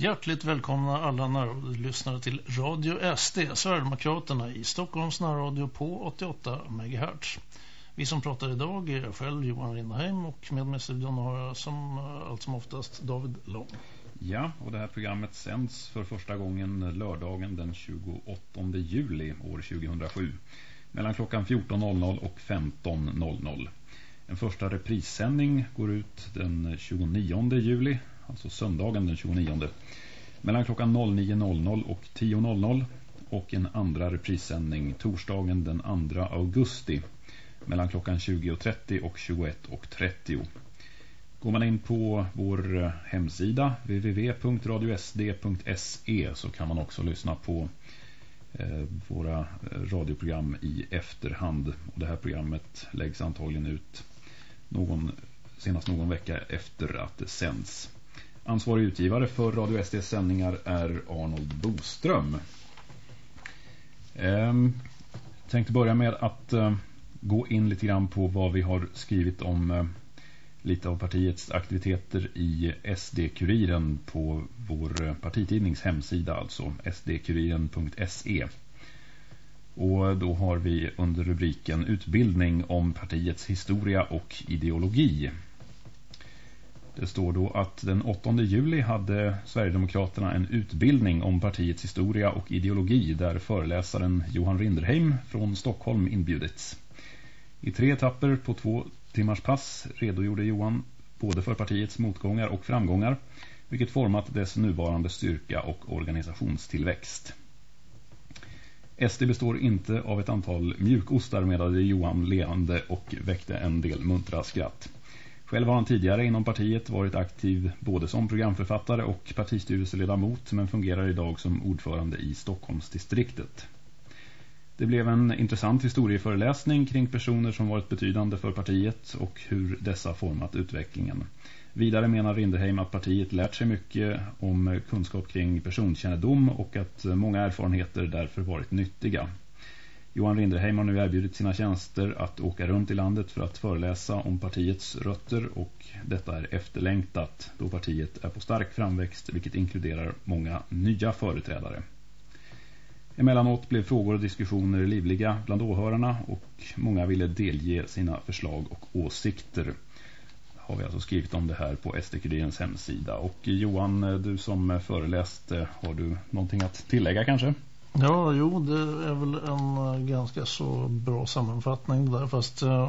Hjärtligt välkomna alla närradiolyssnare till Radio SD, Sverigedemokraterna i Stockholms närradio på 88 MHz. Vi som pratar idag är jag själv Johan Rindheim och med mig i studion har jag som eh, allt som oftast David Lång. Ja, och det här programmet sänds för första gången lördagen den 28 juli år 2007 mellan klockan 14.00 och 15.00. En första reprissändning går ut den 29 juli, alltså söndagen den 29 mellan klockan 09.00 och 10.00 och en andra reprissändning torsdagen den 2 augusti mellan klockan 20.30 och 21.30. Går man in på vår eh, hemsida www.radiosd.se så kan man också lyssna på eh, våra eh, radioprogram i efterhand. Och det här programmet läggs antagligen ut någon, senast någon vecka efter att det sänds. Ansvarig utgivare för Radio SDs sändningar är Arnold Boström. Jag tänkte börja med att eh, gå in lite grann på vad vi har skrivit om eh, lite av partiets aktiviteter i SD-kuriren på vår eh, partitidnings hemsida, alltså sdkuriren.se. Och då har vi under rubriken Utbildning om partiets historia och ideologi. Det står då att den 8 juli hade Sverigedemokraterna en utbildning om partiets historia och ideologi där föreläsaren Johan Rinderheim från Stockholm inbjudits. I tre etapper på två timmars pass redogjorde Johan både för partiets motgångar och framgångar, vilket format dess nuvarande styrka och organisationstillväxt. SD består inte av ett antal mjukostar medade Johan leende och väckte en del muntra skratt. Själv har han tidigare inom partiet varit aktiv både som programförfattare och partistyrelseledamot men fungerar idag som ordförande i Stockholmsdistriktet. Det blev en intressant historieföreläsning kring personer som varit betydande för partiet och hur dessa format utvecklingen. Vidare menar Rinderheim att partiet lärt sig mycket om kunskap kring personkännedom och att många erfarenheter därför varit nyttiga. Johan Rinderheim har nu erbjudit sina tjänster att åka runt i landet för att föreläsa om partiets rötter och detta är efterlängtat då partiet är på stark framväxt vilket inkluderar många nya företrädare. Emellanåt blev frågor och diskussioner livliga bland åhörarna och många ville delge sina förslag och åsikter. Har vi alltså skrivit om det här på SD-kurirens hemsida. Och Johan, du som föreläste, har du någonting att tillägga kanske? Ja, jo, det är väl en eh, ganska så bra sammanfattning där. Fast eh,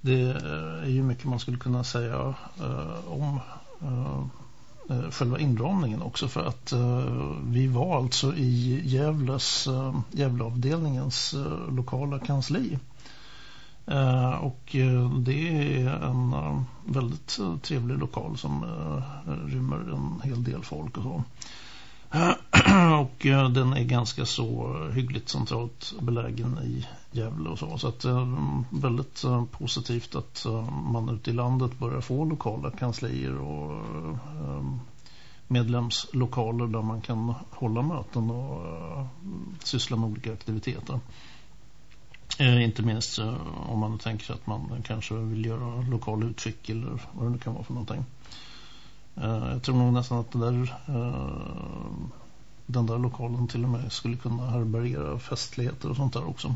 det eh, är ju mycket man skulle kunna säga om själva inramningen också för att vi var alltså i Gävles, Gävleavdelningens lokala kansli. Och det är en väldigt trevlig lokal som rymmer en hel del folk och så. och eh, den är ganska så hyggligt centralt belägen i Gävle och så. Så att det är väldigt eh, positivt att man ute i landet börjar få lokala kanslier och medlemslokaler där man kan hålla möten och syssla med olika aktiviteter. Inte minst om man tänker sig att man kanske vill göra lokal utskick eller vad det nu kan vara för någonting. Jag tror nog nästan att där, den där lokalen till och med skulle kunna härbärgera festligheter och sånt där också.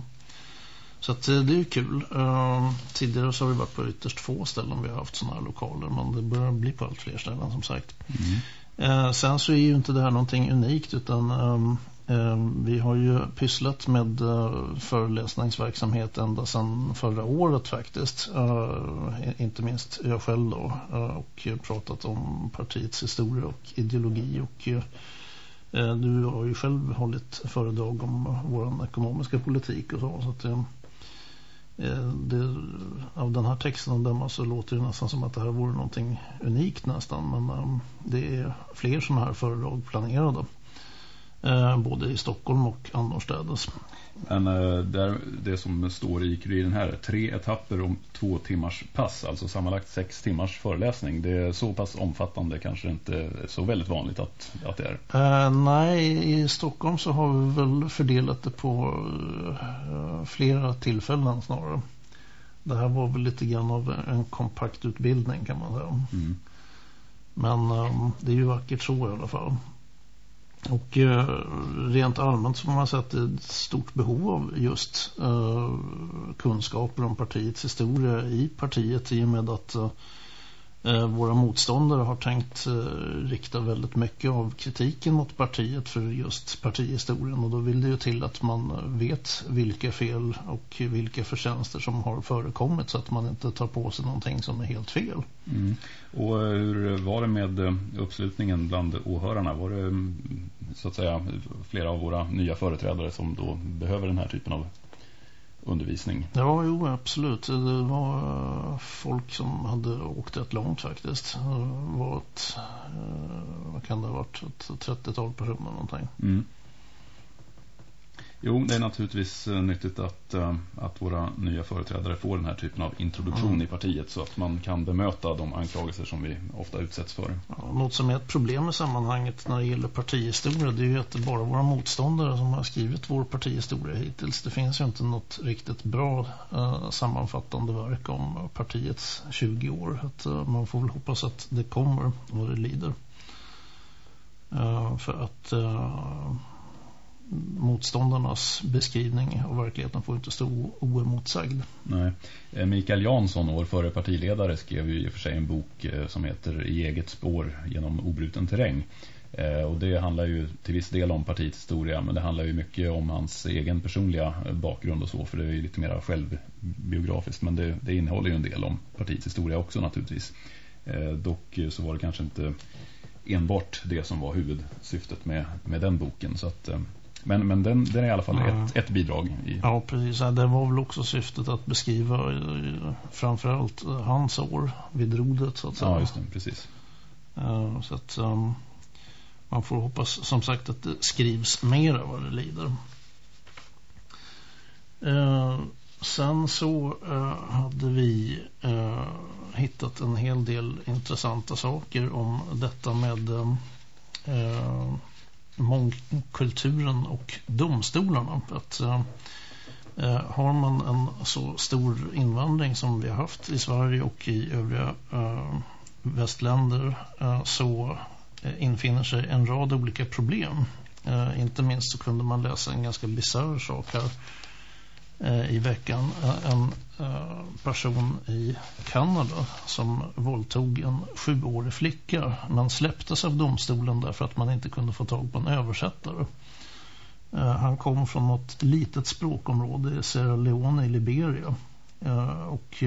Så att det är ju kul. Tidigare så har vi varit på ytterst få ställen vi har haft sådana här lokaler. Men det börjar bli på allt fler ställen som sagt. Mm. Sen så är ju inte det här någonting unikt utan Ehm, vi har ju pysslat med eh, föreläsningsverksamhet ända sedan förra året faktiskt. Eh, inte minst jag själv då. Eh, och pratat om partiets historia och ideologi. Och du har ju själv hållit föredrag om vår ekonomiska politik och så. Så att det, av den här texten döma så låter det nästan som att det här vore någonting unikt nästan. Men ehm, det är fler sådana här föredrag planerade både i Stockholm och annorstädes. Men eh, där, det som står i kuriren här, tre etapper om två timmars pass, alltså sammanlagt sex timmars föreläsning. Det är så pass omfattande, kanske inte så väldigt vanligt att, att det är. Eh, nej, i Stockholm så har vi väl fördelat det på eh, flera tillfällen snarare. Det här var väl lite grann av en kompakt utbildning kan man säga. Mm. Men um, det är ju vackert så i alla fall. Och eh, rent allmänt så har man sett ett stort behov av just eh, kunskaper om partiets historia i partiet i och med att Eh, Eh, våra motståndare har tänkt eh, rikta väldigt mycket av kritiken mot partiet för just partihistorien och då vill det ju till att man eh, vet vilka fel och vilka förtjänster som har förekommit så att man inte tar på sig någonting som är helt fel. Mm. Och eh, hur var det med uppslutningen bland åhörarna? Var det mm, så att säga flera av våra nya företrädare som då behöver den här typen av undervisning. Ja, jo, absolut. Det var eh, folk som hade åkt rätt långt faktiskt. Det var ett, eh, vad kan det ha varit, ett 30-tal personer någonting. Mm. Jo, det är naturligtvis eh, nyttigt att, eh, att våra nya företrädare får den här typen av introduktion mm. i partiet så att man kan bemöta de anklagelser som vi ofta utsätts för. Ja, något som är ett problem i sammanhanget när det gäller partihistoria det är ju att det bara våra motståndare som har skrivit vår partihistoria hittills. Det finns ju inte något riktigt bra eh, sammanfattande verk om partiets 20 år. Att, eh, man får väl hoppas att det kommer vad det lider. Uh, för att uh, motståndarnas beskrivning av verkligheten får inte stå oemotsagd. Nej. Eh, Mikael Jansson, vår förre partiledare, skrev ju i och för sig en bok eh, som heter I eget spår genom obruten terräng. Eh, och det handlar ju till viss del om partiets historia men det handlar ju mycket om hans egen personliga bakgrund och så för det är ju lite mer självbiografiskt men det, det innehåller ju en del om partiets historia också naturligtvis. Dock så var det kanske inte enbart det som var huvudsyftet med, med den boken så att men, men den, den är i alla fall ja. ett, ett bidrag. I... Ja, precis. Det var väl också syftet att beskriva eh, framförallt hans år vid rodet så att säga. Ja, just det. Precis. Uh, så att um, man får hoppas som sagt att det skrivs mer vad det lider. Uh, sen så uh, hade vi hittat en hel del intressanta saker om detta med mångkulturen och domstolarna. Att, eh, eh, har man en så stor invandring som vi har haft i Sverige och i övriga eh, västländer eh, så eh, infinner sig en rad olika problem. Eh, inte minst så kunde man läsa en ganska bizarr sak här Eh, Eh, i veckan eh, en eh, person i Kanada som våldtog en sjuårig flicka men släpptes av domstolen därför att man inte kunde få tag på en översättare. Han kom från något litet språkområde i Sierra Leone i Liberia och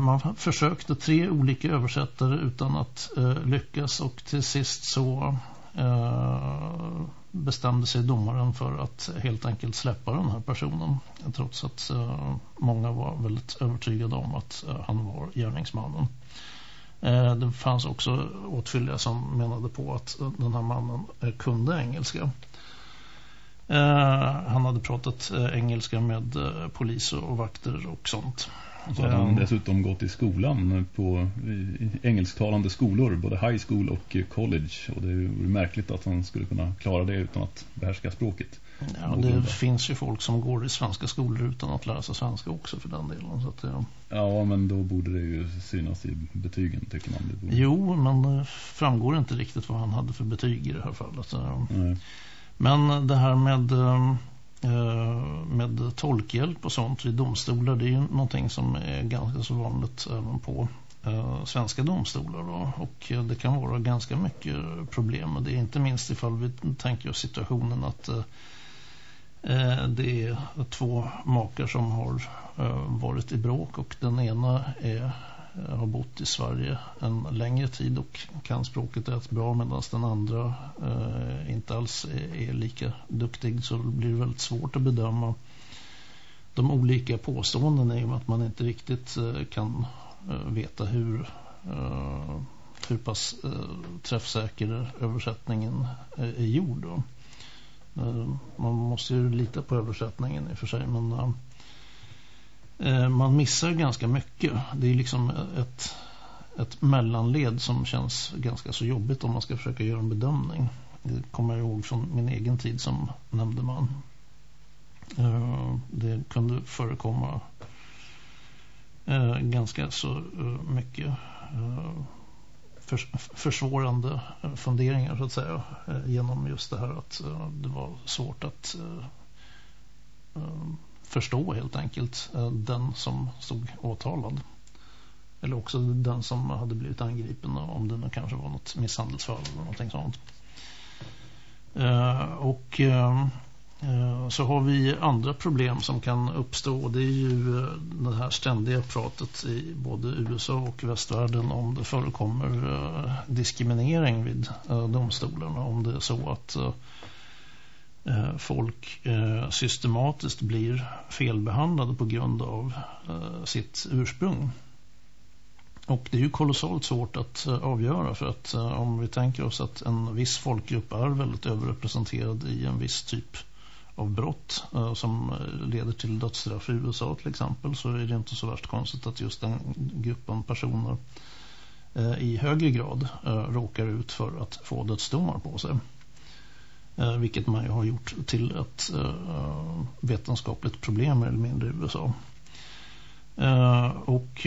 man försökte tre olika översättare utan att lyckas och till sist så Eh, bestämde sig domaren för att helt enkelt släppa den här personen trots att eh, många var väldigt övertygade om att eh, han var gärningsmannen. Det fanns också åtskilliga som menade på att den här mannen kunde engelska. han hade pratat engelska med polis och vakter och sånt. Så hade han dessutom gått i skolan på engelsktalande skolor, både high school och college. Och det är märkligt att han skulle kunna klara det utan att behärska språket. Ja, det finns ju folk som går i svenska skolor utan att lära sig svenska också för den delen. Så att, ja. ja, men då borde det ju synas i betygen tycker man. Det borde... Jo, men det framgår inte riktigt vad han hade för betyg i det här fallet. Nej. Men det här med Eh, Eh, med tolkhjälp och sånt vid domstolar det är ju någonting som är ganska så vanligt även på eh, svenska domstolar då. och eh, det kan vara ganska mycket problem och det inte minst ifall vi tänker oss situationen att det är två makar som har varit i bråk och den ena är Eh, har bott i Sverige en längre tid och kan språket rätt bra medan den andra eh, inte alls är, är, lika duktig så blir det väldigt svårt att bedöma de olika påståendena i och med att man inte riktigt eh, kan eh, veta hur eh, hur pass eh, träffsäker översättningen eh, är gjord då. Eh, man måste ju lita på översättningen i och för sig men Eh, Eh, man missar ganska mycket. Det är liksom ett, ett mellanled som känns ganska så jobbigt om man ska försöka göra en bedömning. Det kommer jag ihåg från min egen tid som nämndeman. Eh, det kunde förekomma eh, ganska så mycket försvårande funderingar så att säga genom just det här att det var svårt att förstå helt enkelt eh, den som stod åtalad. Eller också den som hade blivit angripen om det nu kanske var något misshandelsfall eller någonting sånt. Eh, och eh, så har vi andra problem som kan uppstå det är ju det här ständiga pratet i både USA och västvärlden om det förekommer diskriminering vid domstolarna. Om det är så att Eh, folk eh, systematiskt blir felbehandlade på grund av eh, sitt ursprung. Och det är ju kolossalt svårt att avgöra för att om vi tänker oss att en viss folkgrupp är väldigt överrepresenterad i en viss typ av brott som leder till dödsstraff i USA till exempel så är det inte så värst konstigt att just den gruppen personer i högre grad råkar ut för att få dödsdomar på sig. Eh, vilket man ju har gjort till ett eh, vetenskapligt problem eller mindre i USA. Eh, och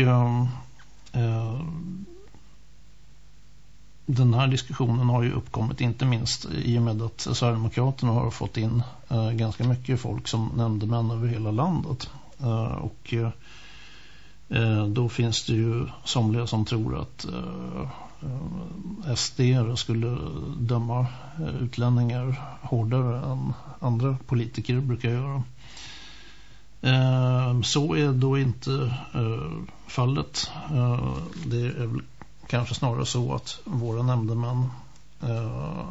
den här diskussionen har ju uppkommit inte minst i och med att Sverigedemokraterna har fått in eh, ganska mycket folk som nämndemän över hela landet. Eh, och eh, då finns det ju somliga som tror att eh Eh, SD skulle döma eh, utlänningar hårdare än andra politiker brukar göra. Eh, så är då inte fallet. Det är väl kanske snarare så att våra nämndemän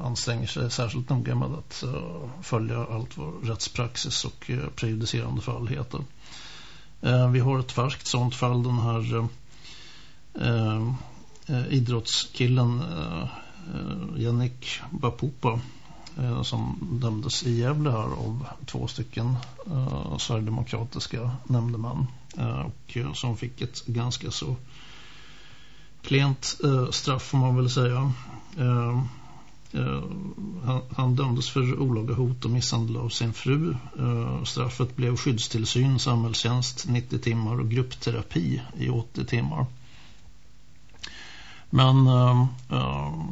anstränger sig särskilt noga med att följa allt vad rättspraxis och prejudicerande fall heter. Vi har ett färskt sånt fall, den här Eh, idrottskillen eh, eh Jannik Bapupa eh, som dömdes i Gävle här av två stycken eh, Sverigedemokratiska nämndemän och som fick ett ganska så klent eh, straff får man väl säga. Eh, han, han, dömdes för olaga hot och misshandel av sin fru. Straffet blev skyddstillsyn, samhällstjänst 90 timmar och gruppterapi i 80 timmar. Men eh,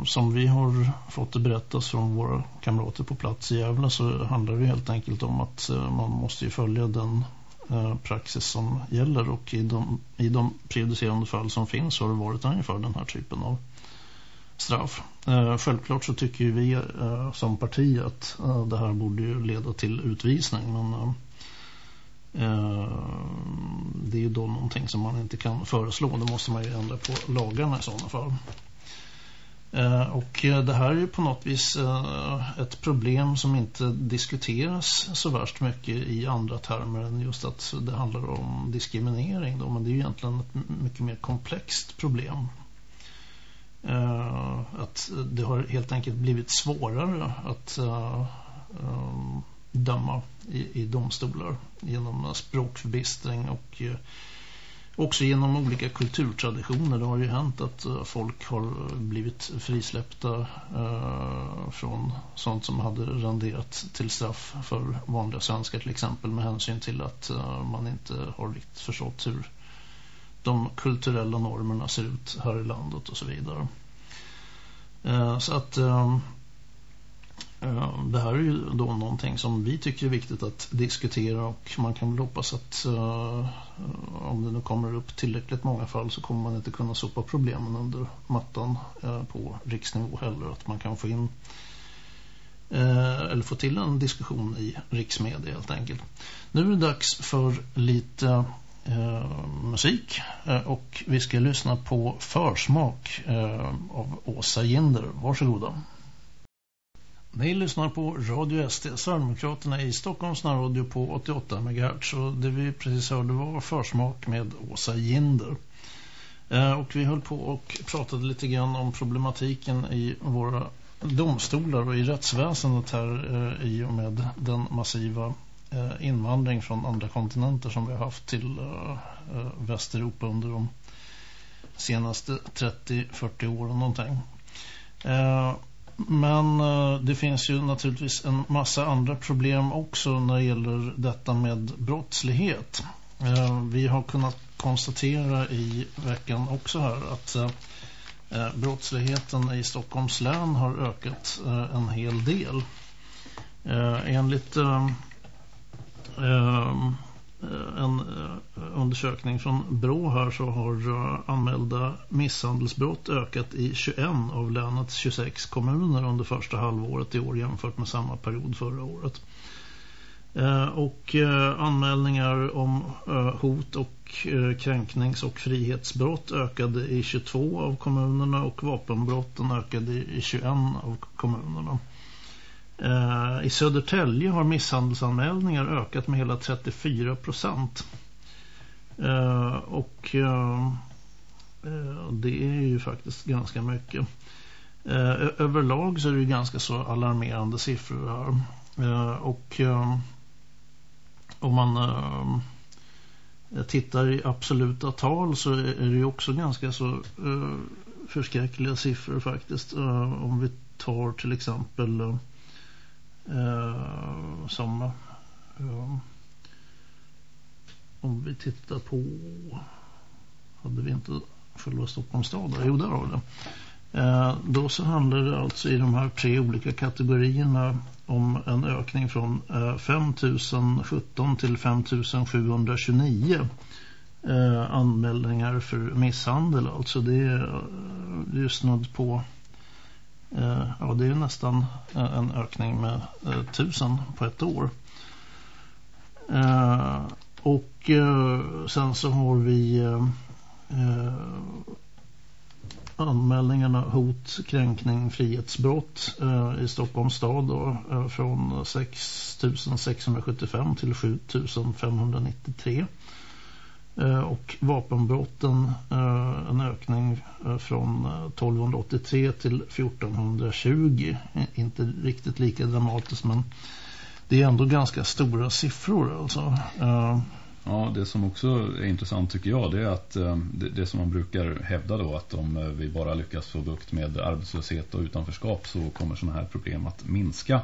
som vi har fått det berättas från våra kamrater på plats i Gävle så handlar det helt enkelt om att eh, man måste ju följa den Eh, praxis som gäller och i de, i de prejudicerande fall som finns har det varit ungefär den här typen av straff. Eh, självklart så tycker vi eh, som parti att eh, det här borde ju leda till utvisning men eh, Eh, det är ju då någonting som man inte kan föreslå. Då måste man ju ändra på lagarna i sådana fall. Eh, och eh, det här är ju på något vis eh, ett problem som inte diskuteras så värst mycket i andra termer än just att det handlar om diskriminering. Då. Men det är ju egentligen ett mycket mer komplext problem. Eh, att det har helt enkelt blivit svårare att döma i domstolar genom språkförbistring och eh, också genom olika kulturtraditioner. Det har ju hänt att eh, folk har blivit frisläppta eh, från sånt som hade renderat till straff för vanliga svenskar till exempel med hänsyn till att eh, man inte har riktigt förstått hur de kulturella normerna ser ut här i landet och så vidare. Eh, så att Eh, Eh, det här är ju då någonting som vi tycker är viktigt att diskutera och man kan väl hoppas att uh, om det nu kommer upp tillräckligt många fall så kommer man inte kunna sopa problemen under mattan uh, på riksnivå heller. Att man kan få in uh, eller få till en diskussion i riksmedia helt enkelt. Nu är det dags för lite musik och vi ska lyssna på Försmak av Åsa Ginder. Varsågoda. Ni lyssnar på Radio SD, Sverigedemokraterna i Stockholms närradio på 88 MHz. Och det vi precis hörde var försmak med Åsa Ginder. Eh, och vi höll på och pratade lite grann om problematiken i våra domstolar och i rättsväsendet här eh, i och med den massiva eh, invandring från andra kontinenter som vi har haft till Västeuropa under de senaste 30-40 åren någonting. Men eh, det finns ju naturligtvis en massa andra problem också när det gäller detta med brottslighet. Eh, vi har kunnat konstatera i veckan också här att eh, brottsligheten i Stockholms län har ökat en hel del. Enligt Eh, en eh, undersökning från Brå här så har eh, anmälda misshandelsbrott ökat i 21 av länets 26 kommuner under första halvåret i år jämfört med samma period förra året. Och anmälningar om hot och kränknings- och frihetsbrott ökade i 22 av kommunerna och vapenbrotten ökade i 21 av kommunerna. Eh, I Södertälje har misshandelsanmälningar ökat med hela 34 procent. Eh, och eh, det är ju faktiskt ganska mycket. Överlag så är det ganska så alarmerande siffror här. Och om man tittar i absoluta tal så är det ju också ganska så förskräckliga siffror faktiskt. Om vi tar till exempel Eh, äh, som eh, om vi tittar på hade vi inte förlåt Stockholms stad där? Jo, där har vi det. Eh, då så handlar det alltså i de här tre olika kategorierna om en ökning från 5017 till 5729 eh, anmälningar för misshandel. Alltså det är, det snudd på Eh, ja det är nästan eh, en ökning med eh, tusen på ett år. Och sen så har vi anmälningarna hot, kränkning, frihetsbrott eh, i Stockholms stad då, eh, från 6675 till 7593. Eh, Eh, och vapenbrotten eh, en ökning eh, från 1283 till 1420. Inte riktigt lika dramatiskt men det är ändå ganska stora siffror alltså. Ja, det som också är intressant tycker jag det är att det, det, som man brukar hävda då att om vi bara lyckas få bukt med arbetslöshet och utanförskap så kommer sådana här problem att minska.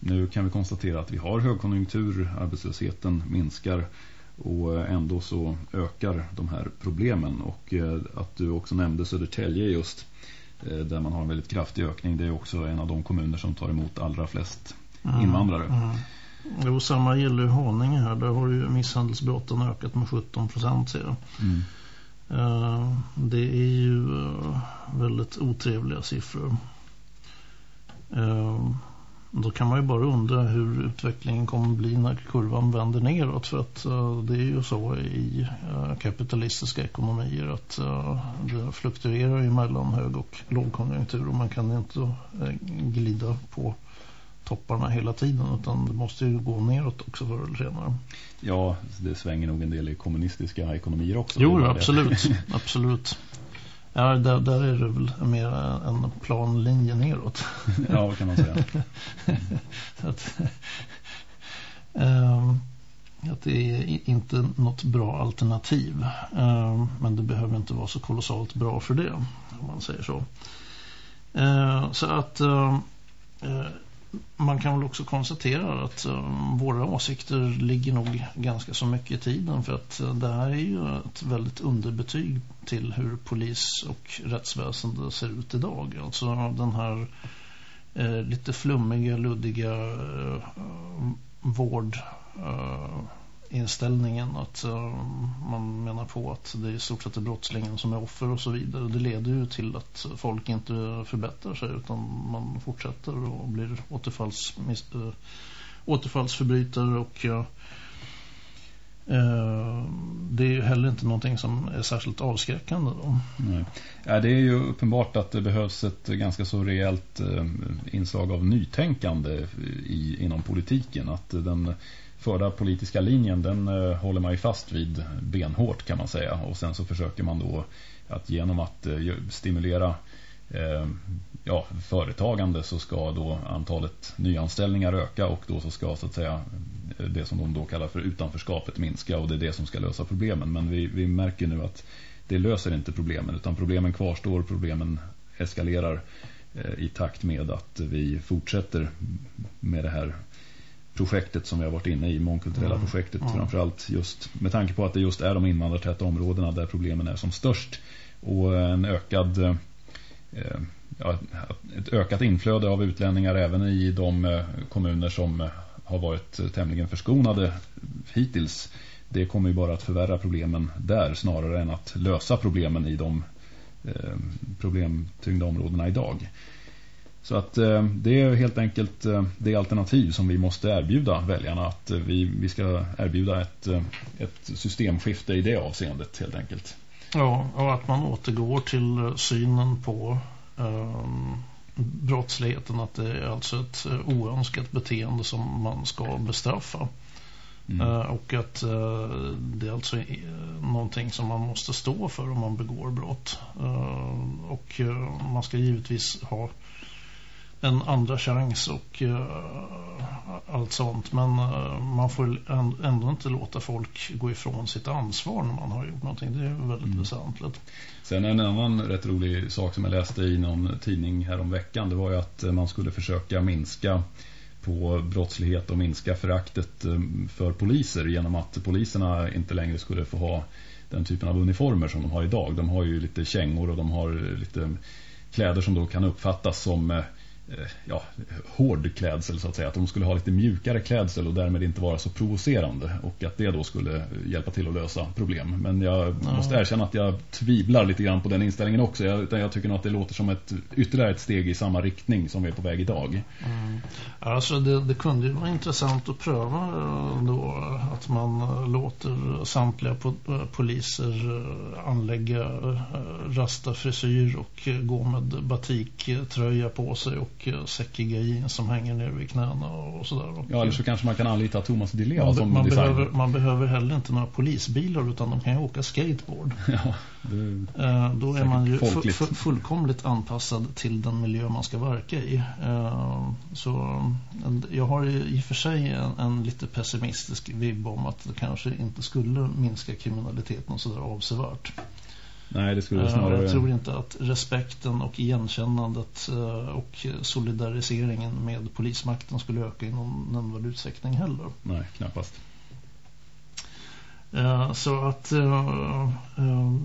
Nu kan vi konstatera att vi har högkonjunktur, arbetslösheten minskar och eh, ändå så ökar de här problemen och att du också nämnde Södertälje just där man har en väldigt kraftig ökning det är också en av de kommuner som tar emot allra flest mm, invandrare. Mm, mm. Jo, samma gäller ju Haninge här. Där har ju misshandelsbrotten ökat med 17 procent ser mm. uh, Det är ju väldigt otrevliga siffror. Uh, då kan man ju bara undra hur utvecklingen kommer bli när kurvan vänder neråt. För att det är ju så i kapitalistiska ekonomier att det fluktuerar ju mellan hög- och lågkonjunktur. Och man kan inte glida på topparna hela tiden utan det måste ju gå neråt också förr eller senare. Ja, det svänger nog en del i kommunistiska ekonomier också. Jo, absolut. absolut. Ja, där, där är det väl mer en plan linje neråt. ja, kan man säga. att, um, att det är inte något bra alternativ. Um, men det behöver inte vara så kolossalt bra för det, om man säger så. Uh, så att... Uh, man kan väl också konstatera att eh, våra åsikter ligger nog ganska så mycket i tiden för att eh, det här är ju ett väldigt underbetyg till hur polis och rättsväsende ser ut idag. Alltså den här eh, lite flummiga, luddiga eh, vård eh, inställningen att eh, man menar på att det är i stort sett är brottslingen som är offer och så vidare. Det leder ju till att folk inte förbättrar sig utan man fortsätter och blir återfalls, eh, återfallsförbrytare och eh, det är ju heller inte någonting som är särskilt avskräckande då. Nej. Ja, det är ju uppenbart att det behövs ett ganska så rejält inslag av nytänkande i, inom politiken. Att den förda politiska linjen den eh, håller man ju fast vid benhårt kan man säga. Och sen så försöker man då att genom att eh, stimulera eh, ja, företagande så ska då antalet nyanställningar öka och då så ska så att säga det som de då kallar för utanförskapet minska och det är det som ska lösa problemen. Men vi, vi märker nu att det löser inte problemen utan problemen kvarstår, problemen eskalerar i takt med att vi fortsätter med det här projektet som vi har varit inne i, mångkulturella mm. projektet mm. framförallt just med tanke på att det just är de invandrartäta områdena där problemen är som störst och en ökad ja, ett ökat inflöde av utlänningar även i de kommuner som har varit tämligen förskonade hittills. Det kommer ju bara att förvärra problemen där snarare än att lösa problemen i de problemtyngda områdena idag. Så att eh, det är helt enkelt eh, det alternativ som vi måste erbjuda väljarna. Att eh, vi, vi ska erbjuda ett, ett systemskifte i det avseendet helt enkelt. Ja, och att man återgår till synen på eh, brottsligheten. Att det är alltså ett oönskat beteende som man ska bestraffa. Mm. Uh, och att uh, det är alltså någonting som man måste stå för om man begår brott. Uh, och man ska givetvis ha en andra chans och uh, allt sånt. Men uh, man får ändå inte låta folk gå ifrån sitt ansvar när man har gjort någonting. Det är väldigt mm. väsentligt. Sen en annan rätt rolig sak som jag läste i någon tidning här om veckan det var ju att man skulle försöka minska på brottslighet och minska föraktet eh, för poliser genom att poliserna inte längre skulle få ha den typen av uniformer som de har idag. De har ju lite kängor och de har lite kläder som då kan uppfattas som Eh, ja, hård klädsel så att säga. Att de skulle ha lite mjukare klädsel och därmed inte vara så provocerande. Och att det då skulle hjälpa till att lösa problem. Men jag ja. måste erkänna att jag tvivlar lite grann på den inställningen också. Jag, jag tycker nog att det låter som ett ytterligare ett steg i samma riktning som vi är på väg idag. Mm. Alltså det, det, kunde ju vara intressant att pröva eh, då att man låter samtliga poliser eh, anlägga rasta frisyr och gå med batiktröja på sig och och säckiga jeans som hänger ner vid knäna och sådär. Ja, eller så kanske man kan anlita Thomas Di man, som man behöver, man behöver heller inte några polisbilar utan de kan ju åka skateboard. Ja, eh, då är man ju fullkomligt anpassad till den miljö man ska verka i. Eh, så jag har i och för sig en, en lite pessimistisk vibb om att det kanske inte skulle minska kriminaliteten sådär avsevärt. Nej, det skulle snarare... Jag tror inte att respekten och igenkännandet eh, och solidariseringen med polismakten skulle öka i någon nämnvärd utsträckning heller. Nej, knappast. Eh, så att eh,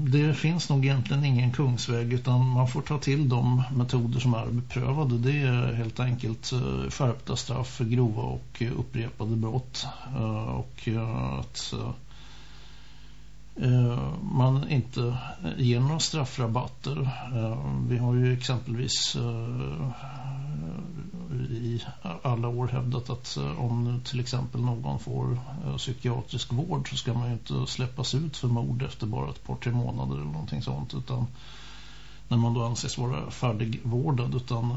det finns nog egentligen ingen kungsväg utan man får ta till de metoder som är beprövade. Det är helt enkelt skärpta straff för grova och upprepade brott och att Eh, Eh, man inte ger några straffrabatter. Eh, vi har ju exempelvis eh, i alla år hävdat att om nu till exempel någon får psykiatrisk vård så ska man ju inte släppas ut för mord efter bara ett par, tre månader eller någonting sånt utan när man då anses vara färdigvårdad utan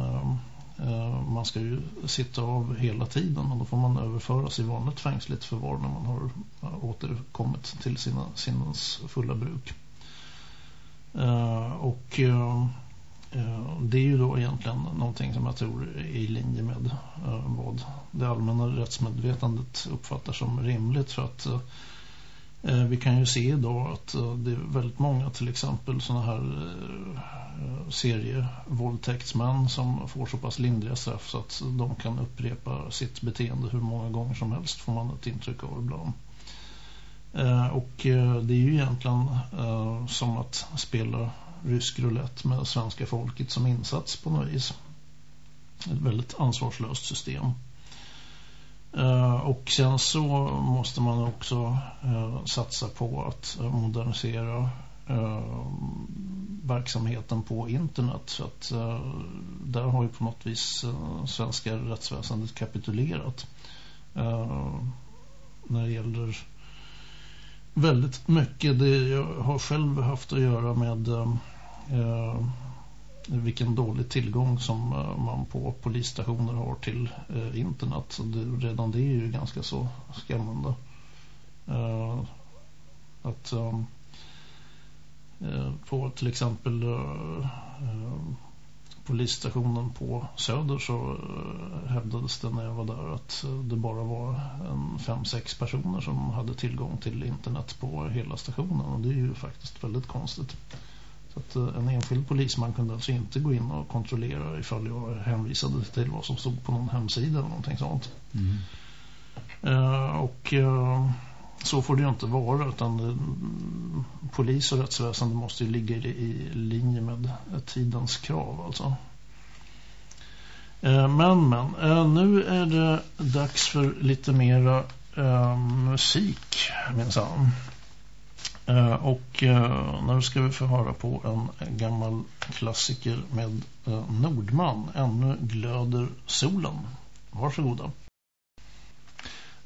Eh, man ska ju sitta av hela tiden och då får man överföras i vanligt fängsligt förvar när man har eh, återkommit till sina sinnens fulla bruk. Eh, och det är ju då egentligen någonting som jag tror är i linje med vad det allmänna rättsmedvetandet uppfattar som rimligt för att Eh, vi kan ju se idag att eh, det är väldigt många till exempel sådana här eh, serievåldtäktsmän som får så pass lindriga straff så att de kan upprepa sitt beteende hur många gånger som helst får man ett intryck av ibland. Eh, och det är ju egentligen som att spela rysk roulette med svenska folket som insats på något vis. Ett väldigt ansvarslöst system. Eh, och sen så måste man också eh, satsa på att eh, modernisera verksamheten på internet. Så att där har ju på något vis svenska rättsväsendet kapitulerat. När det gäller väldigt mycket det jag har själv haft att göra med vilken dålig tillgång som eh, man på polisstationer har till eh, internet. Så det, redan det är ju ganska så skrämmande. Eh, att ehm, eh, på till exempel eh, eh polisstationen på Söder så eh, hävdades det när jag var där att det bara var en fem, sex personer som hade tillgång till internet på hela stationen och det är ju faktiskt väldigt konstigt. Så att eh, en enskild polisman kunde alltså inte gå in och kontrollera ifall jag hänvisade till vad som stod på någon hemsida eller någonting sånt. Mm. Uh, och uh, så får det ju inte vara utan polis och rättsväsende måste ju ligga i, i linje med tidens krav alltså. Eh, men men, eh, nu är det dags för lite mera eh, musik minsann. Eh, och eh, nu ska vi få höra på en gammal klassiker med eh, Nordman. Ännu glöder solen. Varsågoda.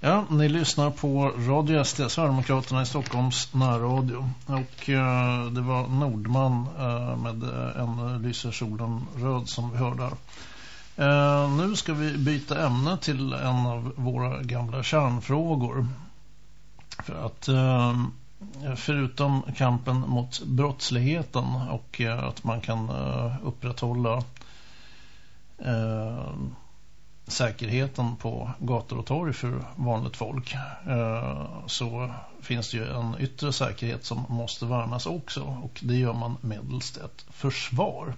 Ja, ni lyssnar på Radio SD, Sverigedemokraterna i Stockholms närradio. Och eh, det var Nordman eh, med Ännu En lyser solen röd som vi hörde här. Eh, nu ska vi byta ämne till en av våra gamla kärnfrågor. För att förutom kampen mot brottsligheten och eh, att man kan eh, upprätthålla eh, säkerheten på gator och torg för vanligt folk så finns det ju en yttre säkerhet som måste värnas också och det gör man medelst ett försvar.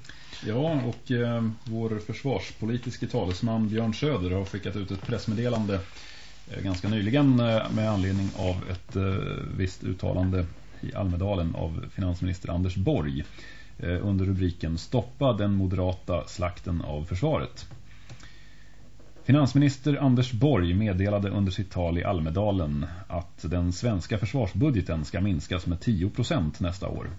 Ja, och eh, vår försvarspolitiske talesman Björn Söder har skickat ut ett pressmeddelande Eh, ganska nyligen eh, med anledning av ett eh, visst uttalande i Almedalen av finansminister Anders Borg under rubriken Stoppa den moderata slakten av försvaret. Finansminister Anders Borg meddelade under sitt tal i Almedalen att den svenska försvarsbudgeten ska minskas med 10% nästa år.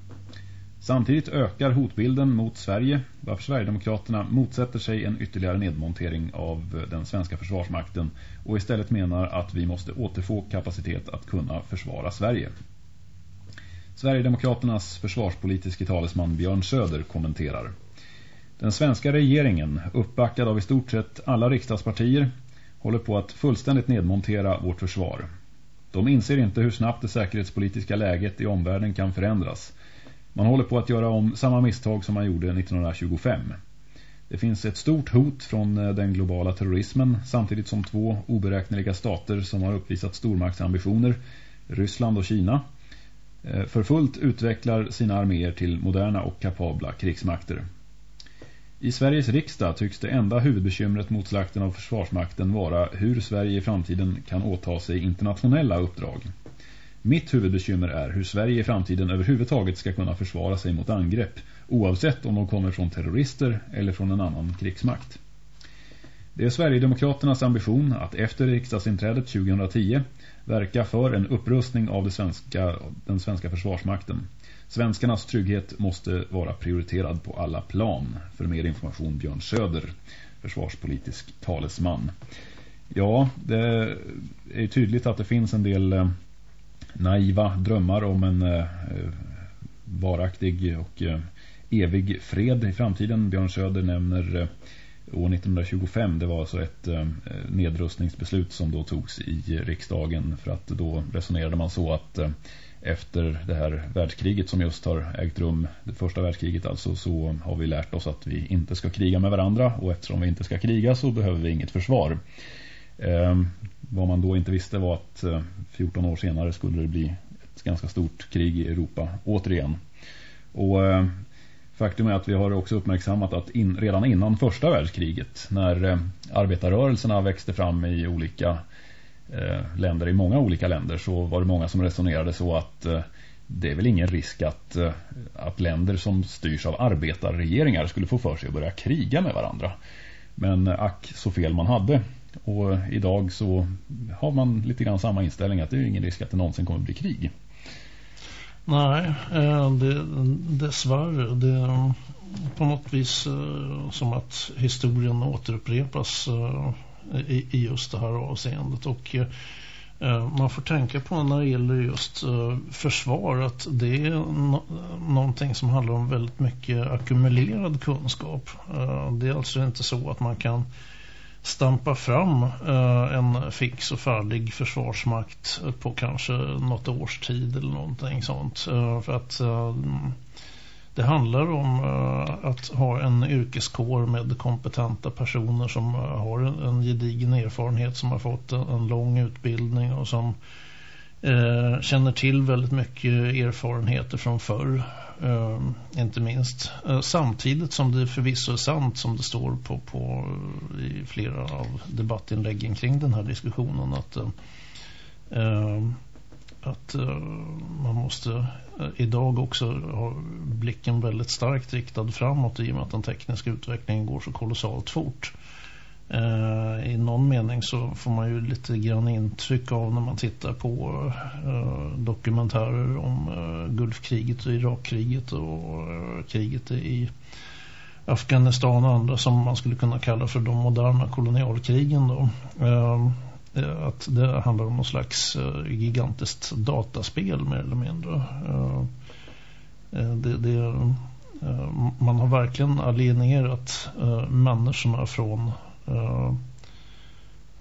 Samtidigt ökar hotbilden mot Sverige varför Sverigedemokraterna motsätter sig en ytterligare nedmontering av eh, den svenska försvarsmakten och istället menar att vi måste återfå kapacitet att kunna försvara Sverige. Sverigedemokraternas försvarspolitiska talesman Björn Söder kommenterar. Den svenska regeringen, uppbackad av i stort sett alla riksdagspartier, håller på att fullständigt nedmontera vårt försvar. De inser inte hur snabbt det säkerhetspolitiska läget i omvärlden kan förändras- man håller på att göra om samma misstag som man gjorde 1925. Det finns ett stort hot från eh, den globala terrorismen samtidigt som två oberäkneliga stater som har uppvisat stormaktsambitioner, Ryssland och Kina, eh, för fullt utvecklar sina arméer till moderna och kapabla krigsmakter. I Sveriges riksdag tycks det enda huvudbekymret mot slakten av försvarsmakten vara hur Sverige i framtiden kan åta sig internationella uppdrag. Mitt huvudbekymmer är hur Sverige i framtiden överhuvudtaget ska kunna försvara sig mot angrepp oavsett om de kommer från terrorister eller från en annan krigsmakt. Det är Sverigedemokraternas ambition att efter riksdagsinträdet 2010 verka för en upprustning av det svenska, den svenska försvarsmakten. Svenskarnas trygghet måste vara prioriterad på alla plan. För mer information Björn Söder, försvarspolitisk talesman. Ja, det är tydligt att det finns en del eh, naiva drömmar om en eh, varaktig och eh, evig fred i framtiden. Björn Söder nämner eh, år 1925. Det var alltså ett eh, nedrustningsbeslut som då togs i riksdagen för att då resonerade man så att eh, efter det här världskriget som just har ägt rum, det första världskriget alltså, så har vi lärt oss att vi inte ska kriga med varandra och eftersom vi inte ska kriga så behöver vi inget försvar. Eh, vad man då inte visste var att eh, 14 år senare skulle det bli ett ganska stort krig i Europa återigen. Och eh, faktum är att vi har också uppmärksammat att in, redan innan första världskriget när eh, arbetarrörelserna växte fram i olika eh, länder, i många olika länder så var det många som resonerade så att eh, det är väl ingen risk att, eh, att länder som styrs av arbetarregeringar skulle få för sig att börja kriga med varandra. Men eh, ack så fel man hade. Och idag så har man lite grann samma inställning att det är ingen risk att det någonsin kommer att bli krig. Nej, eh, det, dessvärre. Det är på något vis eh, som att historien återupprepas eh, i just det här avseendet. Och man får tänka på när det gäller just försvar att det är någonting som handlar om väldigt mycket ackumulerad kunskap. Det är alltså inte så att man kan stampa fram eh, en fix och färdig försvarsmakt på kanske något års tid eller någonting sånt. Eh, för att eh, det handlar om eh, att ha en yrkeskår med kompetenta personer som eh, har en, en gedigen erfarenhet som har fått en, en lång utbildning och som eh, känner till väldigt mycket erfarenheter från förr Ehm, inte minst. Ehm, samtidigt som det förvisso är sant som det står på, på i flera av debattinläggen kring den här diskussionen att ehm, att man måste eh, idag också ha blicken väldigt starkt riktad framåt i och med att den tekniska utvecklingen går så kolossalt fort. I någon mening så får man ju lite grann intryck av när man tittar på eh, dokumentärer om eh, Gulfkriget och Irakkriget och eh, kriget i Afghanistan och andra som man skulle kunna kalla för de moderna kolonialkrigen då. Ehm, eh, att det handlar om någon slags eh, gigantiskt dataspel mer eller mindre. Ehm, det, det, man har verkligen alienerat människorna från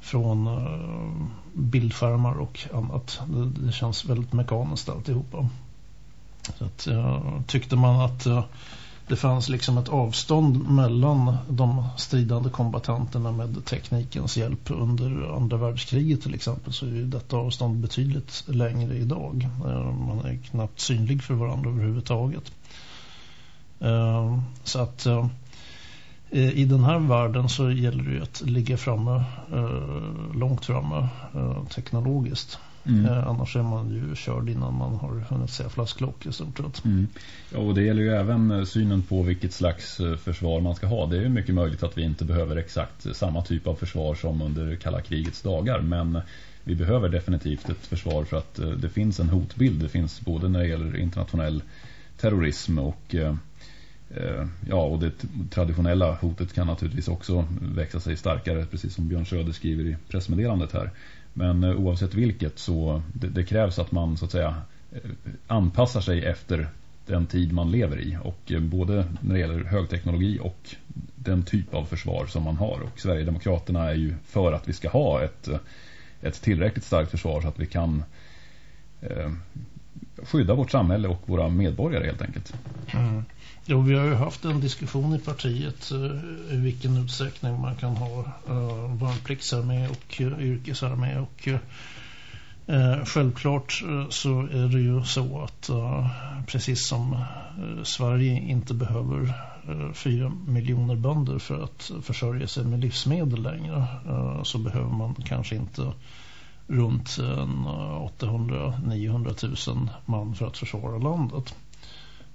från bildskärmar och annat. Det, det känns väldigt mekaniskt alltihopa. Så att, tyckte man att eh, det fanns liksom ett avstånd mellan de stridande kombatanterna med teknikens hjälp under andra världskriget till exempel så är detta avstånd betydligt längre idag. Eh, man är knappt synlig för varandra överhuvudtaget. Eh, så att i den här världen så gäller det ju att ligga framme långt framme teknologiskt. Mm. Eh, annars är man ju körd innan man har hunnit se flasklock i stort sett. Mm. Ja, och det gäller ju även eh, synen på vilket slags eh, försvar man ska ha. Det är ju mycket möjligt att vi inte behöver exakt samma typ av försvar som under kalla krigets dagar. Men vi behöver definitivt ett försvar för att det finns en hotbild. Det finns både när det gäller internationell terrorism och ja, och det traditionella hotet kan naturligtvis också växa sig starkare, precis som Björn Söder skriver i pressmeddelandet här. Men eh, oavsett vilket så det, det, krävs att man så att säga eh, anpassar sig efter den tid man lever i. Och eh, både när det gäller högteknologi och den typ av försvar som man har. Och Sverigedemokraterna är ju för att vi ska ha ett, ett tillräckligt starkt försvar så att vi kan eh, skydda vårt samhälle och våra medborgare helt enkelt. Mm. Jo, vi har ju haft en diskussion i partiet eh, i vilken utsträckning man kan ha eh, uh, värnpliktsarmé och yrkesarmé och Eh, eh självklart så är det ju så att eh, precis som Sverige inte behöver fyra miljoner bönder för att försörja sig med livsmedel längre så behöver man kanske inte runt 800-900 000 eh, man för att försvara landet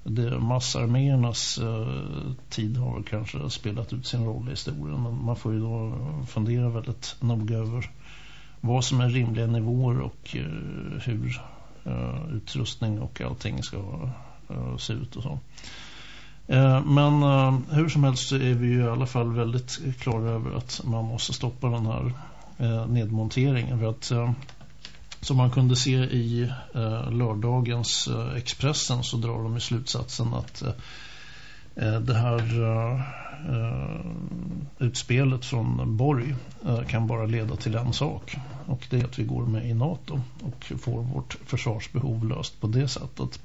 det, massarméernas eh, tid har kanske spelat ut sin roll i historien men man får ju då fundera väldigt noga över vad som är rimliga nivåer och eh, hur utrustning och allting ska se ut och så. Men hur som helst så är vi ju i alla fall väldigt klara över att man måste stoppa den här Eh, nedmonteringen för att eh, som man kunde se i eh, lördagens eh, Expressen så drar de i slutsatsen att eh, eh, det här eh, utspelet från Borg kan bara leda till en sak. Och det är att vi går med i NATO och får vårt försvarsbehov löst på det sättet.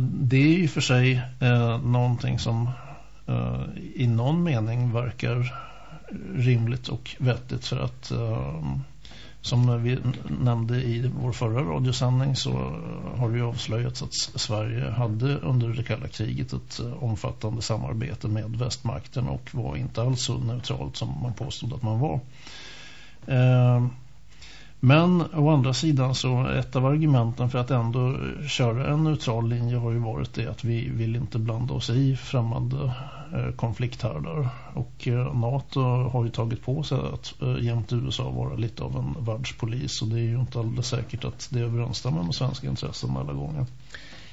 det är ju för sig någonting som i någon mening verkar rimligt och vettigt för att ehm, som vi nämnde i vår förra radiosändning så eh, har det ju avslöjats att Sverige hade under det kalla kriget ett eh, omfattande samarbete med västmakten och var inte alls så neutralt som man påstod att man var. Ehm, men å andra sidan så ett av argumenten för att ändå eh, köra en neutral linje har ju varit det att vi vill inte blanda oss i främmande eh, konflikthärdar. Och eh, NATO har ju tagit på sig att eh, jämt USA vara lite av en världspolis och det är ju inte alldeles säkert att det överensstämmer med svenska intressen alla gånger.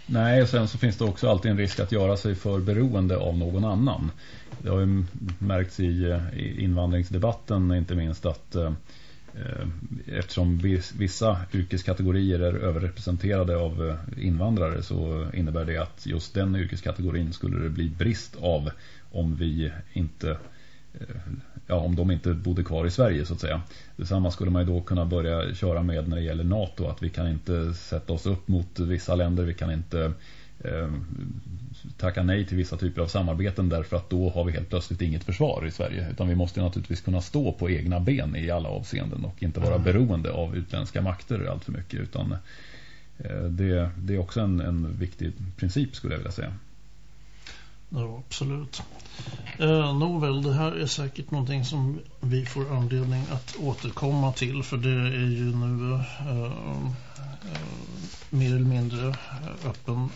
Nej, och sen så finns det också alltid en risk att göra sig för beroende av någon annan. Det har ju märkts i, eh, i invandringsdebatten inte minst att Eh, Eh, eftersom vissa yrkeskategorier är överrepresenterade av eh, invandrare så innebär det att just den yrkeskategorin skulle det bli brist av om vi inte eh, ja, om de inte bodde kvar i Sverige så att säga. Detsamma skulle man ju då kunna börja köra med när det gäller NATO att vi kan inte sätta oss upp mot vissa länder, vi kan inte eh, tacka nej till vissa typer av samarbeten därför att då har vi helt plötsligt inget försvar i Sverige. Utan vi måste naturligtvis kunna stå på egna ben i alla avseenden och inte vara mm. beroende av utländska makter allt för mycket. Utan eh, det, det är också en, en viktig princip skulle jag vilja säga. Ja, absolut. Eh, nåväl, det här är säkert någonting som vi får anledning att återkomma till för det är ju nu eh, eh, mer eller mindre öppen eh,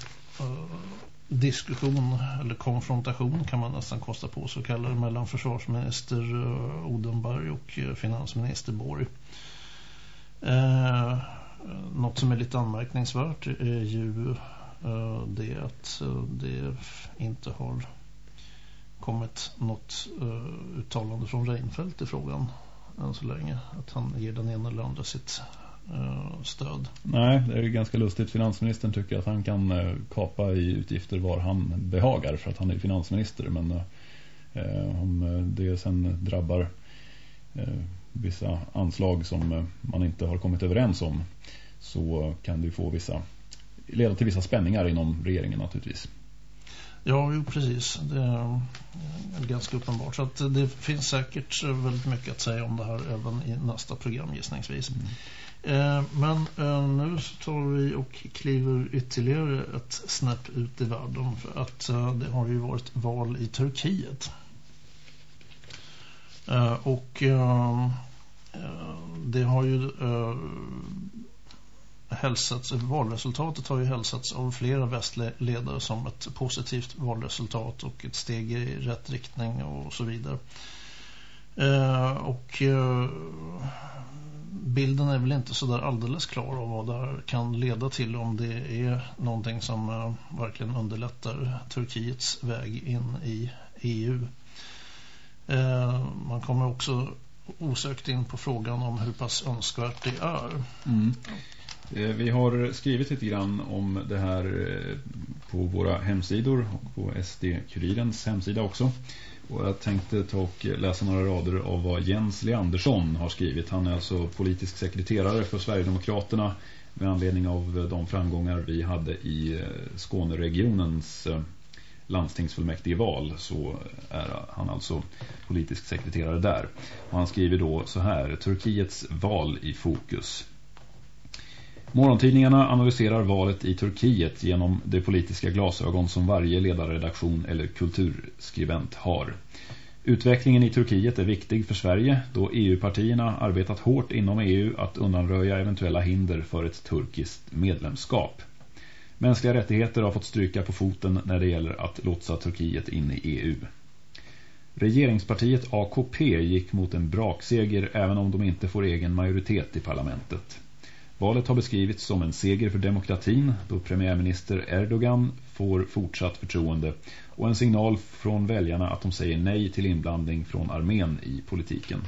diskussion eller konfrontation kan man nästan kosta på så kallade mellan försvarsminister eh, Odenberg och eh, finansminister Borg. Eh, något som är lite anmärkningsvärt är ju eh, det att eh, det inte har kommit något eh, uttalande från Reinfeldt i frågan än så länge. Att han ger den ena eller andra sitt stöd. Nej, det är ganska lustigt. Finansministern tycker att han kan uh, kapa i utgifter var han behagar för att han är finansminister. Men om det sen drabbar vissa anslag som man inte har kommit överens om så kan det få vissa leda till vissa spänningar inom regeringen naturligtvis. Ja, jo, precis. Det är ganska uppenbart. Så det finns säkert väldigt mycket att säga om det här även i nästa program gissningsvis. Mm. Eh, men eh, nu så tar vi och kliver ytterligare ett snäpp ut i världen för att eh, det har ju varit val i Turkiet. Och ehm, det har ju hälsats, valresultatet har ju hälsats av flera västledare som ett positivt valresultat och ett steg i rätt riktning och så vidare. Eh, och eh, bilden är väl inte så där alldeles klar av vad det här kan leda till om det är någonting som eh, verkligen underlättar Turkiets väg in i EU. Eh, man kommer också osökt in på frågan om hur pass önskvärt det är. Mm. Eh, vi har skrivit lite grann om det här eh, på våra hemsidor och på SD-kurirens hemsida också. Och jag tänkte ta och läsa några rader av vad Jens Leandersson har skrivit. Han är alltså politisk sekreterare för Sverigedemokraterna med anledning av eh, de framgångar vi hade i Skåneregionens landstingsfullmäktigeval så är han alltså politisk sekreterare där. Och han skriver då så här, Turkiets val i fokus. Morgontidningarna analyserar valet i Turkiet genom de politiska glasögon som varje ledarredaktion eller kulturskribent har. Utvecklingen i Turkiet är viktig för Sverige då EU-partierna arbetat hårt inom EU att undanröja eventuella hinder för ett turkiskt medlemskap. Mänskliga rättigheter har fått stryka på foten när det gäller att lotsa Turkiet in i EU. Regeringspartiet AKP gick mot en brakseger även om de inte får egen majoritet i parlamentet. Valet har beskrivits som en seger för demokratin då premiärminister Erdogan får fortsatt förtroende och en signal från väljarna att de säger nej till inblandning från armén i politiken.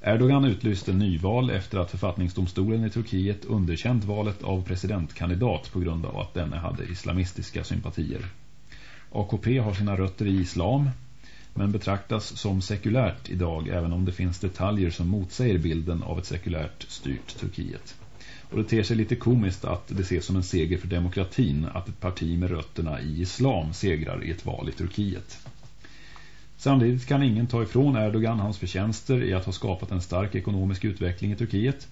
Erdogan utlyste nyval efter att författningsdomstolen i Turkiet underkänt valet av presidentkandidat på grund av att denne hade islamistiska sympatier. AKP har sina rötter i islam men betraktas som sekulärt idag även om det finns detaljer som motsäger bilden av ett sekulärt styrt Turkiet. Och det ter sig lite komiskt att det ses som en seger för demokratin att ett parti med rötterna i islam segrar i ett val i Turkiet. Samtidigt kan ingen ta ifrån Erdogan hans förtjänster i att ha skapat en stark ekonomisk utveckling i Turkiet.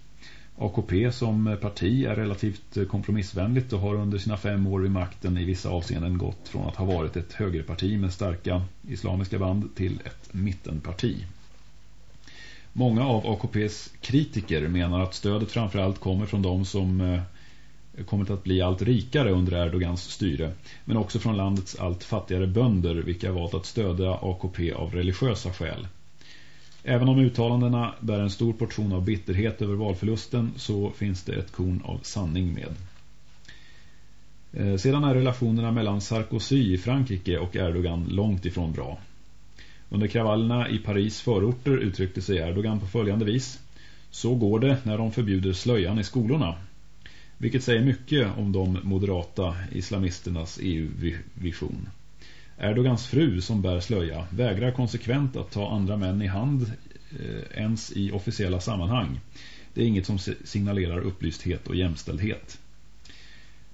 AKP som parti är relativt kompromissvänligt och har under sina fem år vid makten i vissa avseenden gått från att ha varit ett högerparti med starka islamiska band till ett mittenparti. Många av AKPs kritiker menar att stödet framförallt kommer från de som eh, kommit att bli allt rikare under Erdogans styre men också från landets allt fattigare bönder vilka valt att stödja AKP av religiösa skäl. Även om uttalandena bär en stor portion av bitterhet över valförlusten så finns det ett korn av sanning med. Eh, sedan är relationerna mellan Sarkozy i Frankrike och Erdogan långt ifrån bra. Under kravallerna i Paris förorter uttryckte sig Erdogan på följande vis. Så går det när de förbjuder slöjan i skolorna. Vilket säger mycket om de moderata islamisternas EU-vision. Erdogans fru som bär slöja vägrar konsekvent att ta andra män i hand eh, ens i officiella sammanhang. Det är inget som signalerar upplysthet och jämställdhet.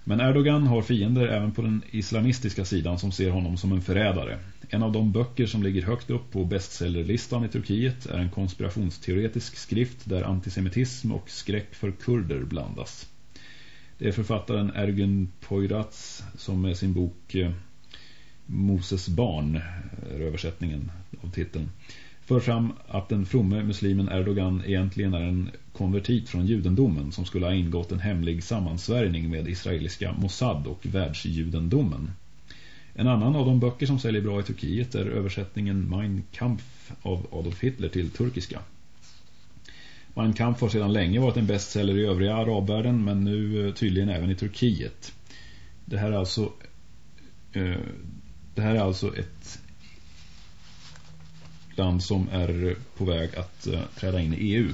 Men Erdogan har fiender även på den islamistiska sidan som ser honom som en förrädare. En av de böcker som ligger högt upp på bestsellerlistan i Turkiet är en konspirationsteoretisk skrift där antisemitism och skräck för kurder blandas. Det är författaren Ergun Poyraz som med sin bok eh, Moses barn översättningen av titeln för fram att den fromme muslimen Erdogan egentligen är en konvertit från judendomen som skulle ha ingått en hemlig sammansvärjning med israeliska Mossad och världsjudendomen. En annan av de böcker som säljer bra i Turkiet är översättningen Mein Kampf av Adolf Hitler till turkiska. Mein Kampf har sedan länge varit en bestseller i övriga arabvärlden men nu eh, tydligen även i Turkiet. Det här är alltså eh, det här är alltså ett land som är på väg att eh, träda in i EU.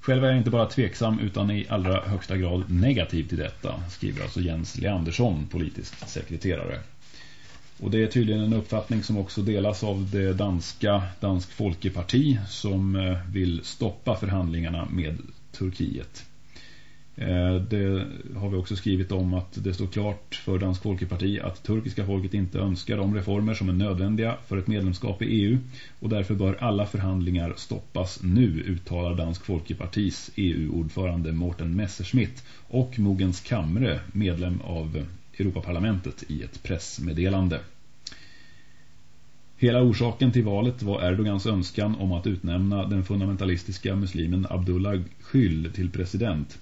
Själv är jag inte bara tveksam utan i allra högsta grad negativ till detta, skriver alltså Jens Leandersson, politisk sekreterare. Och det är tydligen en uppfattning som också delas av det danska Dansk Folkeparti som eh, vill stoppa förhandlingarna med Turkiet. Eh, det har vi också skrivit om att det står klart för Dansk Folkeparti att turkiska folket inte önskar de reformer som är nödvändiga för ett medlemskap i EU och därför bör alla förhandlingar stoppas nu, uttalar Dansk Folkepartis EU-ordförande Morten Messerschmitt och Mogens Kamre, medlem av Europaparlamentet i ett pressmeddelande. Hela orsaken till valet var Erdogans önskan om att utnämna den fundamentalistiska muslimen Abdullah Gül till president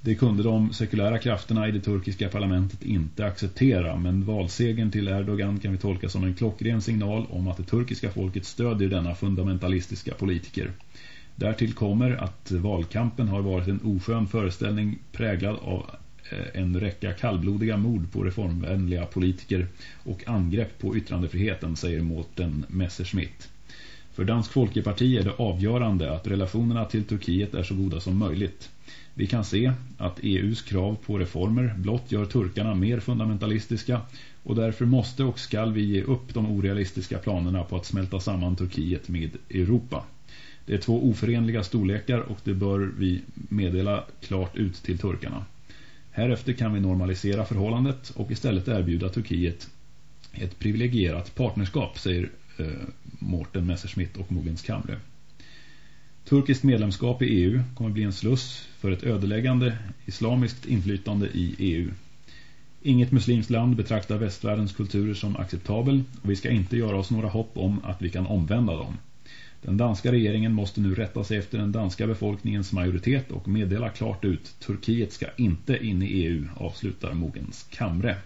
det kunde de sekulära krafterna i det turkiska parlamentet inte acceptera men valsegen till Erdogan kan vi tolka som en klockren signal om att det turkiska folket stödjer denna fundamentalistiska politiker. Därtill kommer att valkampen har varit en oskön föreställning präglad av Eh, en räcka kallblodiga mord på reformvänliga politiker och angrepp på yttrandefriheten, säger Mårten Messerschmitt. För Dansk Folkeparti är det avgörande att relationerna till Turkiet är så goda som möjligt. Vi kan se att EUs krav på reformer blott gör turkarna mer fundamentalistiska och därför måste och skall vi ge upp de orealistiska planerna på att smälta samman Turkiet med Europa. Det är två oförenliga storlekar och det bör vi meddela klart ut till turkarna. Härefter kan vi normalisera förhållandet och istället erbjuda Turkiet ett privilegierat partnerskap, säger eh, Mårten Messerschmitt och Mogens Kamre. Turkiskt medlemskap i EU kommer bli en sluss för ett ödeläggande islamiskt inflytande i EU. Inget muslimskt land betraktar västvärldens kulturer som acceptabel och vi ska inte göra oss några hopp om att vi kan omvända dem. Den danska regeringen måste nu rätta sig efter den danska befolkningens majoritet och meddela klart ut Turkiet ska inte in i EU, avslutar Mogens Kamre.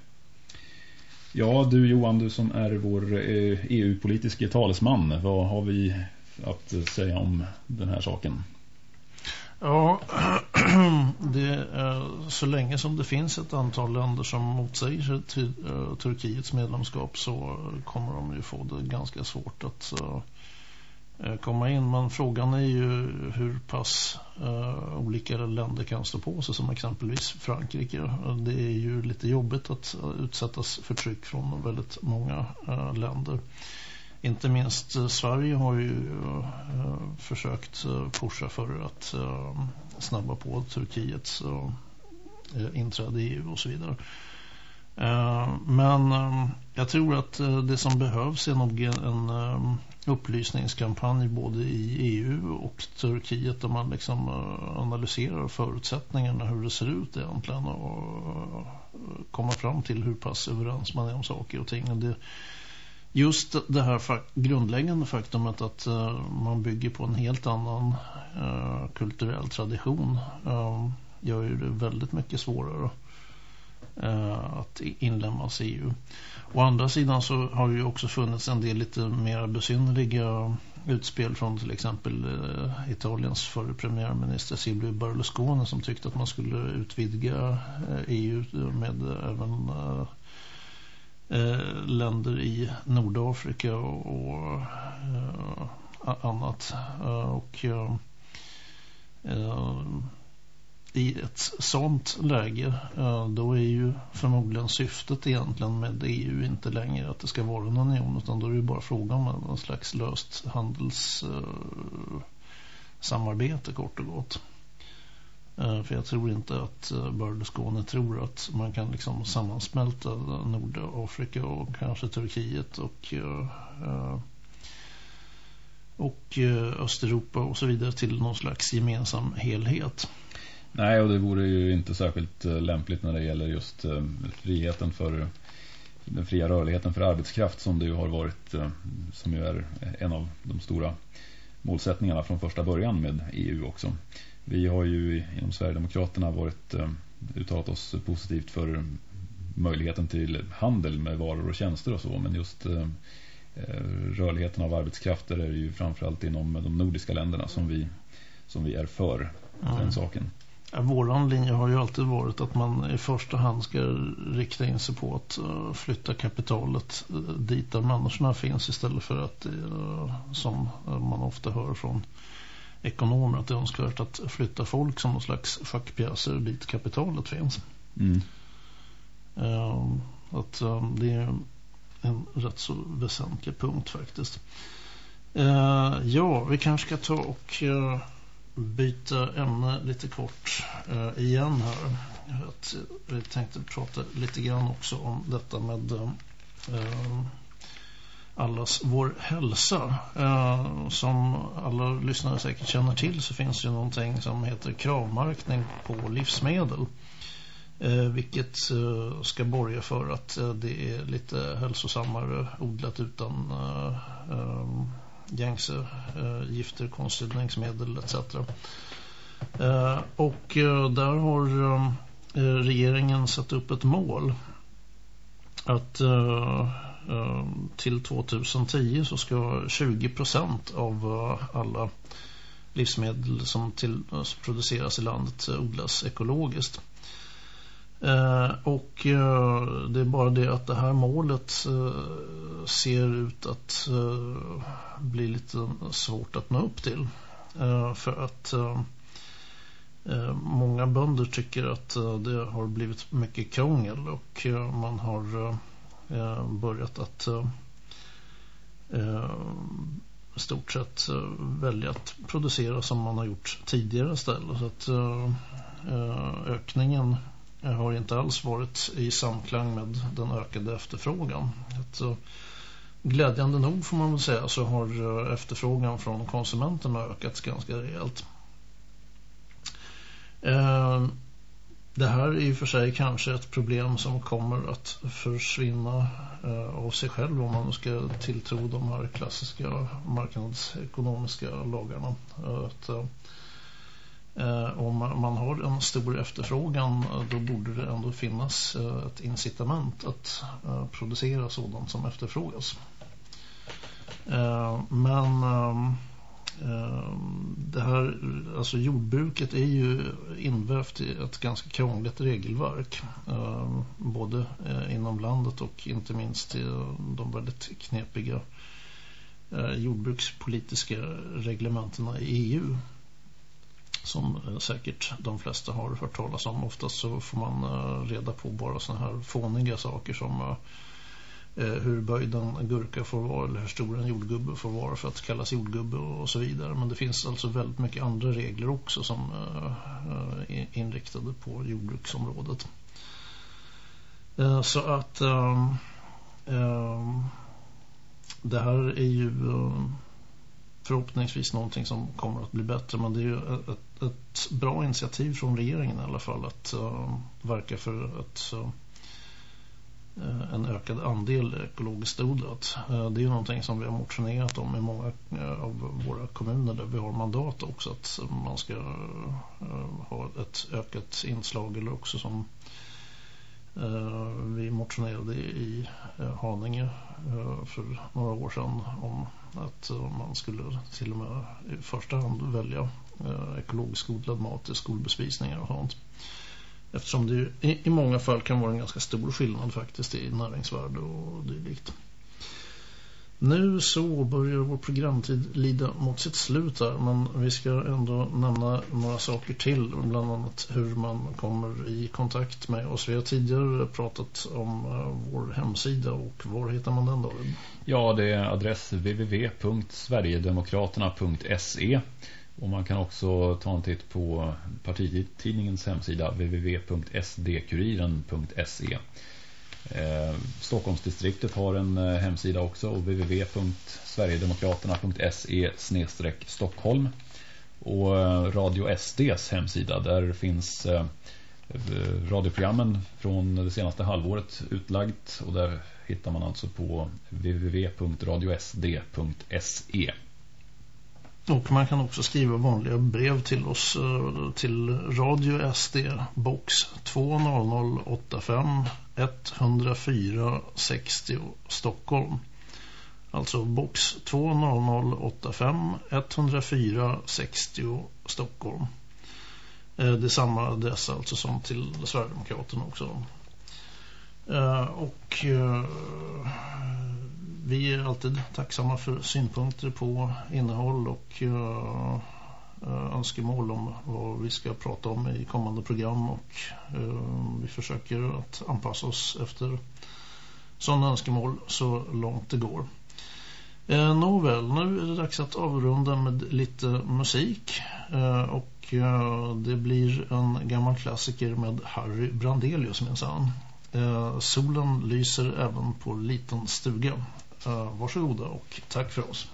Ja, du Johan, du som är vår eh, e EU-politiske talesman, vad har vi att säga om den här saken? Ja, det är, så länge som det finns ett antal länder som motsäger sig till eh, Turkiets medlemskap så kommer de ju få det ganska svårt att uh, Eh, komma in. Men frågan är ju hur pass uh, olika länder kan stå på sig som exempelvis Frankrike. Eh, det är ju lite jobbigt att utsättas för tryck från väldigt många länder. Inte minst uh, Sverige har ju uh, försökt uh, pusha för att uh, snabba på Turkiets inträde i EU och så vidare. Men jag tror att det som behövs är nog en upplysningskampanj både i EU och Turkiet där man liksom eh, analyserar förutsättningarna hur det ser ut egentligen och eh, kommer fram till hur pass överens man är om saker och ting. Det, just det här grundläggande faktumet att eh, man bygger på en helt annan kulturell tradition gör ju det väldigt mycket svårare att inlämnas i EU. Å andra sidan så har det ju också funnits en del lite mer besynnerliga utspel från till exempel eh, Italiens förre premiärminister Silvio Berlusconi som tyckte att man skulle utvidga eh, EU med även eh, länder i Nordafrika och, annat. Och i ett sånt läge då är ju förmodligen syftet egentligen med EU inte längre att det ska vara en union utan då är det bara frågan om en slags löst handelssamarbete eh, kort och gott. Eh, för jag tror inte att eh, Berlusconi tror att man kan liksom sammansmälta Nordafrika och kanske Turkiet och, eh, och Östeuropa och så vidare till någon slags gemensam helhet. Nej, och det vore ju inte särskilt lämpligt när det gäller just friheten för den fria rörligheten för arbetskraft som det ju har varit som ju är en av de stora målsättningarna från första början med EU också. Vi har ju inom Sverigedemokraterna varit uttalat oss positivt för möjligheten till handel med varor och tjänster och så men just rörligheten av arbetskrafter är ju framförallt inom de nordiska länderna som vi, som vi är för mm. den saken. Ja, våran linje har ju alltid varit att man i första hand ska rikta in sig på att uh, flytta kapitalet uh, dit där människorna finns istället för att, uh, som man ofta hör från ekonomer, att det är önskvärt att flytta folk som någon slags fackpjäser dit kapitalet finns. Mm. att det är en rätt så väsentlig punkt faktiskt. ja, vi kanske ska ta och byta ämne lite kort eh, igen här. Jag tänkte prata lite grann också om detta med eh, eh, allas vår hälsa. Eh, som alla lyssnare säkert känner till så finns det någonting som heter kravmärkning på livsmedel. Eh, vilket eh, ska borga för att eh, det är lite hälsosammare odlat utan eh, eh, gängse eh, gifter, konstgjordningsmedel etc. Eh, och eh, där har eh, eh, regeringen satt upp ett mål att eh, till 2010 så ska 20% av alla livsmedel som till, produceras i landet odlas ekologiskt. Eh, och eh, det är bara det att det här målet eh, ser ut att eh, bli lite svårt att nå upp till. Eh, för att eh, eh många bönder tycker att eh, det har blivit mycket krångel och eh, man har börjat att stort sett välja att producera som man har gjort tidigare istället. Så att ökningen har inte alls varit i samklang med den ökade efterfrågan. Så eh, glädjande nog får man väl säga så har eh, efterfrågan från konsumenterna ökat ganska rejält. Ehm, det här är i och för sig kanske ett problem som kommer att försvinna eh, av sig själv om man ska tilltro de här klassiska marknadsekonomiska lagarna. Att Eh, om man har en stor efterfrågan eh, då borde det ändå finnas eh, ett incitament att eh, producera sådant som efterfrågas. Men ehm, ehm, det här, alltså jordbruket är ju invävt i ett ganska krångligt regelverk. Ehm, både inom landet och inte minst i de väldigt knepiga jordbrukspolitiska reglementerna i EU som eh, säkert de flesta har hört talas om. Oftast så får man eh, reda på bara sådana här fåniga saker som eh, hur böjd en gurka får vara eller hur stor en jordgubbe får vara för att kallas jordgubbe och så vidare. Men det finns alltså väldigt mycket andra regler också som är inriktade på jordbruksområdet. Så att ehm, ehm, det här är ju förhoppningsvis någonting som kommer att bli bättre men det är ju ett, ett bra initiativ från regeringen i alla fall att uh, verka för att uh, en ökad andel ekologiskt odlat. Uh, det är ju någonting som vi har motionerat om i många av våra kommuner där vi har mandat också att man ska ha ett ökat inslag eller också som vi motionerade i Haninge för några år sedan om att eh, man skulle till och med i första hand välja eh, ekologiskt odlad mat i skolbespisningar och sånt. Eftersom det i många fall kan vara en ganska stor skillnad faktiskt i näringsvärde och dylikt. Nu så börjar vår programtid lida mot sitt slut här men vi ska ändå nämna några saker till bland annat hur man kommer i kontakt med oss. Vi har tidigare pratat om eh, vår hemsida och var hittar man den då? Ja, det är adress www.sverigedemokraterna.se och man kan också ta en titt på partitidningens hemsida www.sdkuriren.se Eh, Stockholmsdistriktet har en eh, hemsida också www.sverigedemokraterna.se Stockholm och eh, Radio SDs hemsida där finns eh, radioprogrammen från det senaste halvåret utlagt och där hittar man alltså på www.radiosd.se. Och man kan också skriva vanliga brev till oss eh, till Radio SD box 20085 104 60 Stockholm. Alltså box 20085 104 60 Stockholm. Eh, det är samma adress alltså som till Sverigedemokraterna också. Eh, och vi är alltid tacksamma för synpunkter på innehåll och uh, önskemål om vad vi ska prata om i kommande program och uh, vi försöker att anpassa oss efter sådana önskemål så långt det går. Uh, Nåväl, nu är det dags att avrunda med lite musik och det blir en gammal klassiker med Harry Brandelius minsann. Solen lyser även på liten stuga. Eh, varsågoda och tack för oss.